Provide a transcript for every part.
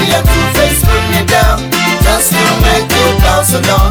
party and 2face put me down. Just to make you bounce along.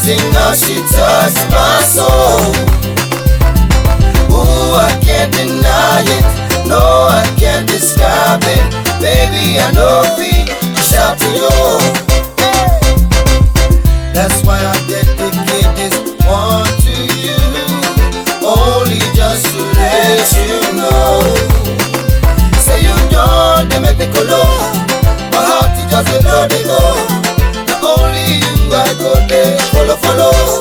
Amazing how she touched my soul. Ooh, I can't deny it. No, I can't describe it. Baby, I know we shout to you. That's why I dedicate this one to you. Only just to let you know. Say you done, they make me go low. My heart is just a only you, I go there. Follow, follow.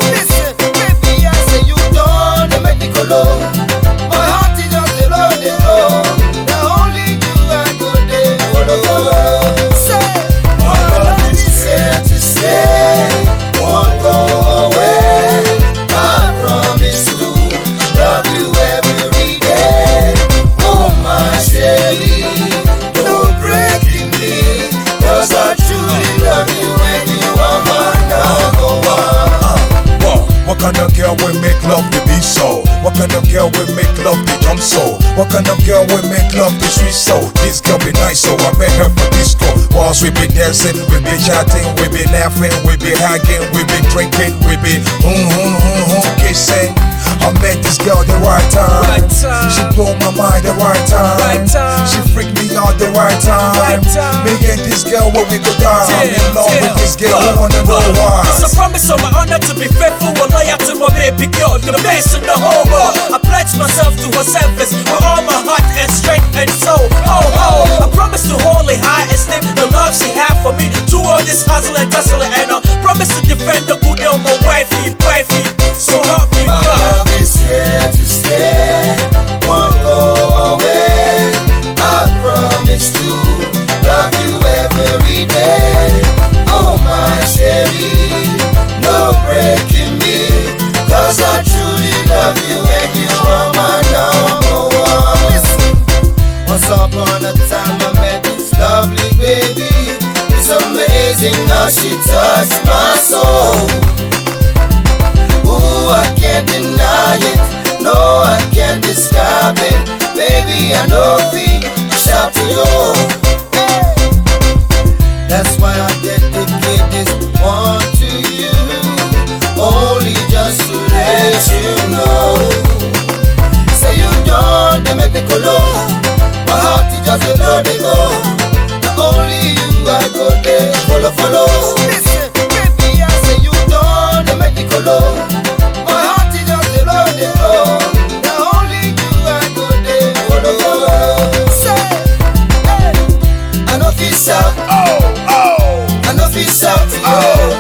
Kind of girl will make love the be so? What kind of girl will make love the jump so? What kind of girl will make love the sweet so? This girl be nice so I met her for disco. Whilst we be dancing, we be chatting, we be laughing, we be hugging, we be drinking, we be hmm hmm hmm hmm kissing. I met this girl the right time. Right time. She blew my mind the right time. Right time. She freaked me out the right time. Right time. Me and this girl when we go down. I'm in love with this girl. I wanna know why. It's a promise on my honor to be faithful girl, the best in the whole world. I pledge myself to her service with all my heart and strength and soul. Oh, oh, I promise to hold it high and esteem the love she had for me. To all this hustle and tussle, and I she touched my soul. Follow, follow. Listen, baby, I say you done, they make me go low. My heart is just bloody go. Not only you, I go there. Follow, follow. Say, hey, I know this out. Oh, oh, I know out. oh,